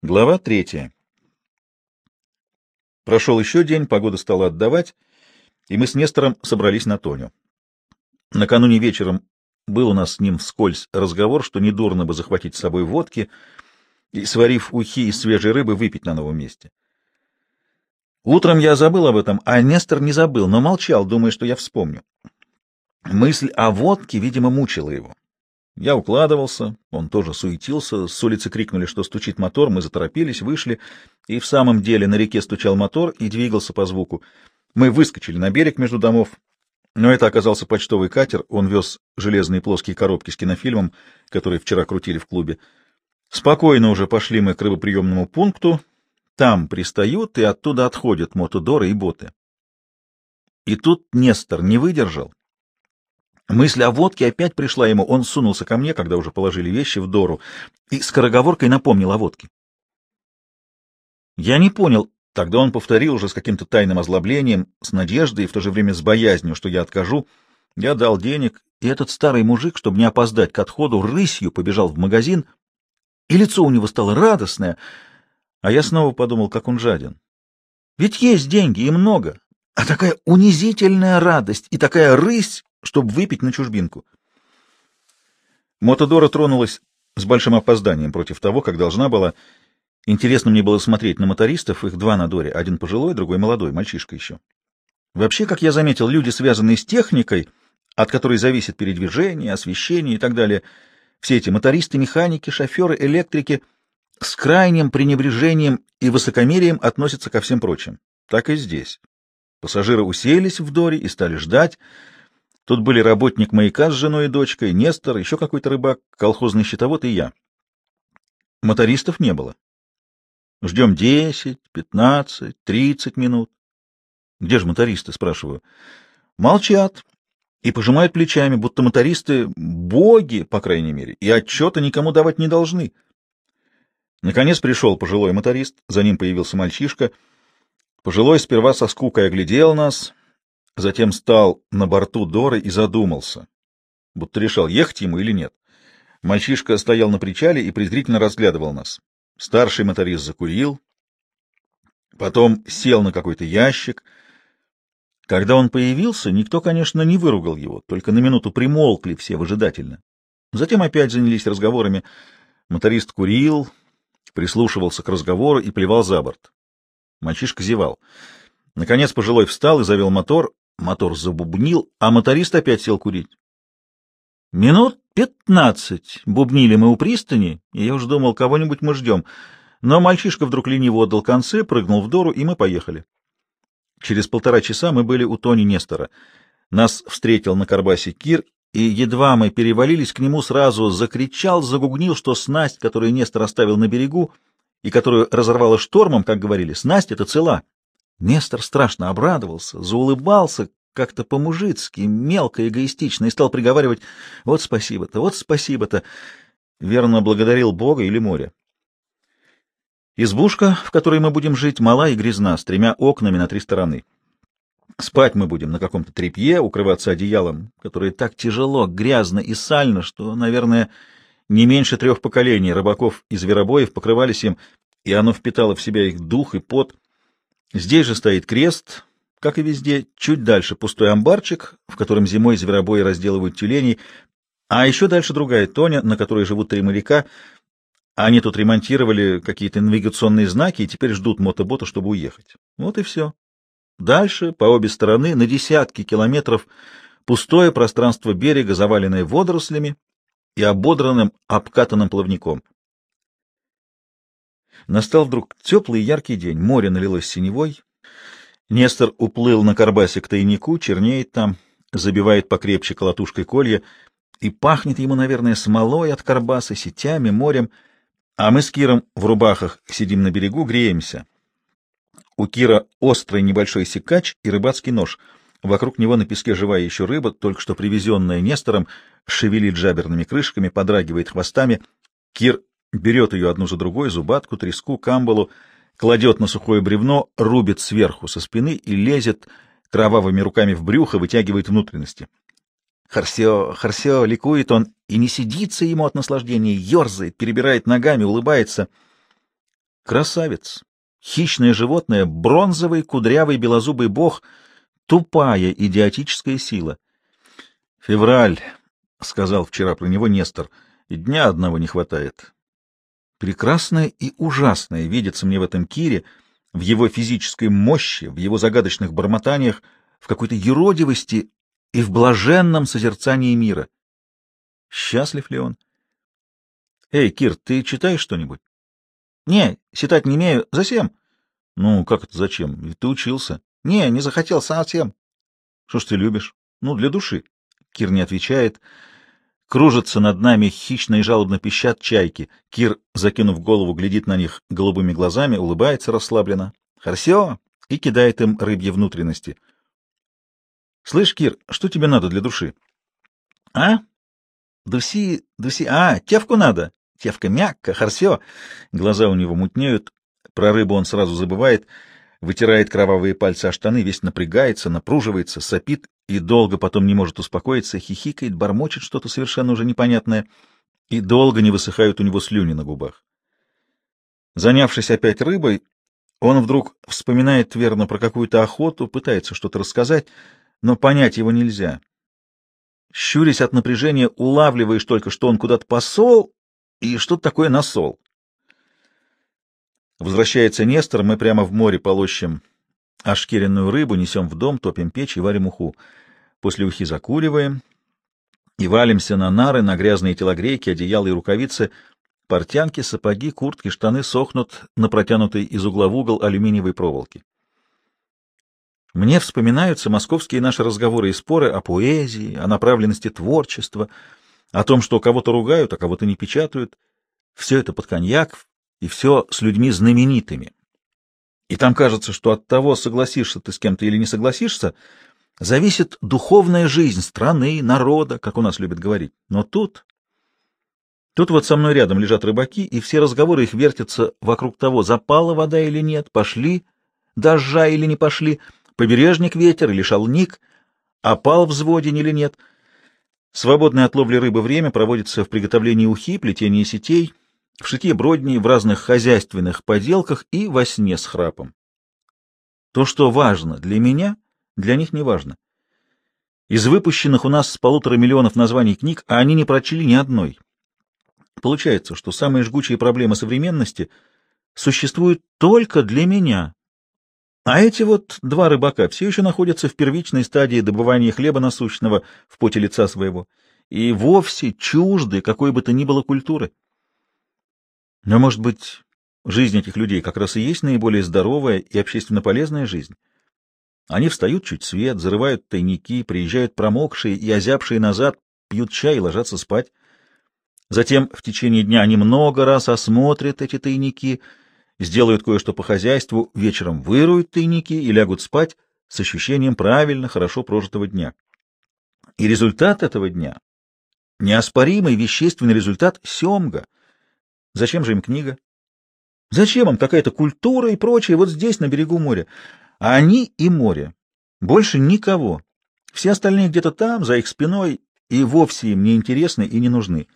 Глава третья. Прошел еще день, погода стала отдавать, и мы с Нестором собрались на Тоню. Накануне вечером был у нас с ним вскользь разговор, что недурно бы захватить с собой водки и, сварив ухи из свежей рыбы, выпить на новом месте. Утром я забыл об этом, а Нестор не забыл, но молчал, думая, что я вспомню. Мысль о водке, видимо, мучила его. Я укладывался, он тоже суетился, с улицы крикнули, что стучит мотор, мы заторопились, вышли, и в самом деле на реке стучал мотор и двигался по звуку. Мы выскочили на берег между домов, но это оказался почтовый катер, он вез железные плоские коробки с кинофильмом, которые вчера крутили в клубе. Спокойно уже пошли мы к рыбоприемному пункту, там пристают и оттуда отходят мотодоры и боты. И тут Нестор не выдержал Мысль о водке опять пришла ему. Он сунулся ко мне, когда уже положили вещи в Дору, и скороговоркой напомнил о водке. Я не понял. Тогда он повторил уже с каким-то тайным озлоблением, с надеждой и в то же время с боязнью, что я откажу. Я дал денег, и этот старый мужик, чтобы не опоздать к отходу, рысью побежал в магазин, и лицо у него стало радостное, а я снова подумал, как он жаден. Ведь есть деньги и много, а такая унизительная радость и такая рысь чтобы выпить на чужбинку. Мотодора тронулась с большим опозданием против того, как должна была. Интересно мне было смотреть на мотористов, их два на Доре, один пожилой, другой молодой, мальчишка еще. Вообще, как я заметил, люди, связанные с техникой, от которой зависит передвижение, освещение и так далее, все эти мотористы, механики, шоферы, электрики, с крайним пренебрежением и высокомерием относятся ко всем прочим. Так и здесь. Пассажиры уселись в Доре и стали ждать, Тут были работник маяка с женой и дочкой, Нестор, еще какой-то рыбак, колхозный счетовод и я. Мотористов не было. Ждем десять, пятнадцать, тридцать минут. Где же мотористы, спрашиваю. Молчат и пожимают плечами, будто мотористы — боги, по крайней мере, и отчета никому давать не должны. Наконец пришел пожилой моторист, за ним появился мальчишка. Пожилой сперва со скукой оглядел нас, Затем стал на борту Доры и задумался, будто решал, ехать ему или нет. Мальчишка стоял на причале и презрительно разглядывал нас. Старший моторист закурил, потом сел на какой-то ящик. Когда он появился, никто, конечно, не выругал его, только на минуту примолкли все выжидательно. Затем опять занялись разговорами. Моторист курил, прислушивался к разговору и плевал за борт. Мальчишка зевал. Наконец пожилой встал и завел мотор. Мотор забубнил, а моторист опять сел курить. Минут пятнадцать бубнили мы у пристани, и я уж думал, кого-нибудь мы ждем. Но мальчишка вдруг лениво отдал концы, прыгнул в дору, и мы поехали. Через полтора часа мы были у Тони Нестора. Нас встретил на Карбасе Кир, и едва мы перевалились к нему, сразу закричал, загугнил, что снасть, которую Нестор оставил на берегу, и которую разорвало штормом, как говорили, снасть — это цела, Нестор страшно обрадовался, заулыбался как-то по-мужицки, мелко, эгоистично, и стал приговаривать «Вот спасибо-то, вот спасибо-то». Верно благодарил Бога или море. Избушка, в которой мы будем жить, мала и грязна, с тремя окнами на три стороны. Спать мы будем на каком-то тряпье, укрываться одеялом, которое так тяжело, грязно и сально, что, наверное, не меньше трех поколений рыбаков и зверобоев покрывались им, и оно впитало в себя их дух и пот — Здесь же стоит крест, как и везде, чуть дальше пустой амбарчик, в котором зимой зверобои разделывают тюленей, а еще дальше другая тоня, на которой живут три моряка. Они тут ремонтировали какие-то навигационные знаки и теперь ждут мотобота, чтобы уехать. Вот и все. Дальше, по обе стороны, на десятки километров, пустое пространство берега, заваленное водорослями и ободранным, обкатанным плавником. Настал вдруг теплый яркий день, море налилось синевой. Нестор уплыл на карбасе к тайнику, чернеет там, забивает покрепче колотушкой колья, и пахнет ему, наверное, смолой от карбаса, сетями, морем, а мы с Киром в рубахах сидим на берегу, греемся. У Кира острый небольшой секач и рыбацкий нож. Вокруг него на песке живая еще рыба, только что привезенная Нестором, шевелит жаберными крышками, подрагивает хвостами. Кир берет ее одну за другой, зубатку, треску, камбалу, кладет на сухое бревно, рубит сверху со спины и лезет кровавыми руками в брюхо, вытягивает внутренности. Харсео, Харсео, ликует он, и не сидится ему от наслаждения, ерзает, перебирает ногами, улыбается. Красавец, хищное животное, бронзовый, кудрявый, белозубый бог, тупая идиотическая сила. «Февраль», — сказал вчера про него Нестор, — «и дня одного не хватает». Прекрасное и ужасное видится мне в этом Кире, в его физической мощи, в его загадочных бормотаниях, в какой-то еродивости и в блаженном созерцании мира. Счастлив ли он? Эй, Кир, ты читаешь что-нибудь? Не, читать не умею. Зачем? Ну, как это зачем? Ты учился. Не, не захотел совсем. Что ж ты любишь? Ну, для души. Кир не отвечает. Кружатся над нами хищно и жалобно пищат чайки. Кир, закинув голову, глядит на них голубыми глазами, улыбается расслабленно. Харсё! И кидает им рыбьи внутренности. Слышь, Кир, что тебе надо для души? А? Дуси, дуси, а, тевку надо. Тевка мягко, харсё. Глаза у него мутнеют. Про рыбу он сразу забывает, вытирает кровавые пальцы о штаны, весь напрягается, напруживается, сопит и долго потом не может успокоиться, хихикает, бормочет что-то совершенно уже непонятное, и долго не высыхают у него слюни на губах. Занявшись опять рыбой, он вдруг вспоминает верно про какую-то охоту, пытается что-то рассказать, но понять его нельзя. Щурясь от напряжения, улавливаешь только, что он куда-то посол и что-то такое насол. Возвращается Нестор, мы прямо в море полощем ашкеренную рыбу, несем в дом, топим печь и варим уху. После ухи закуриваем и валимся на нары, на грязные телогрейки, одеяла и рукавицы. Портянки, сапоги, куртки, штаны сохнут на протянутой из угла в угол алюминиевой проволоке. Мне вспоминаются московские наши разговоры и споры о поэзии, о направленности творчества, о том, что кого-то ругают, а кого-то не печатают. Все это под коньяк, и все с людьми знаменитыми. И там кажется, что от того, согласишься ты с кем-то или не согласишься, зависит духовная жизнь страны, народа, как у нас любят говорить. Но тут... Тут вот со мной рядом лежат рыбаки, и все разговоры их вертятся вокруг того, запала вода или нет, пошли дождя или не пошли, побережник ветер или шалник, опал взводен или нет. Свободное от ловли рыбы время проводится в приготовлении ухи, плетении сетей, в шитье бродней, в разных хозяйственных поделках и во сне с храпом. То, что важно для меня, для них не важно. Из выпущенных у нас с полутора миллионов названий книг, а они не прочли ни одной. Получается, что самые жгучие проблемы современности существуют только для меня. А эти вот два рыбака все еще находятся в первичной стадии добывания хлеба насущного в поте лица своего и вовсе чужды какой бы то ни было культуры. Но, может быть, жизнь этих людей как раз и есть наиболее здоровая и общественно полезная жизнь? Они встают чуть свет, зарывают тайники, приезжают промокшие и озябшие назад, пьют чай и ложатся спать. Затем в течение дня они много раз осмотрят эти тайники, сделают кое-что по хозяйству, вечером выруют тайники и лягут спать с ощущением правильно, хорошо прожитого дня. И результат этого дня, неоспоримый вещественный результат — семга — Зачем же им книга? Зачем им какая-то культура и прочее вот здесь, на берегу моря? А они и море. Больше никого. Все остальные где-то там, за их спиной, и вовсе им не интересны и не нужны.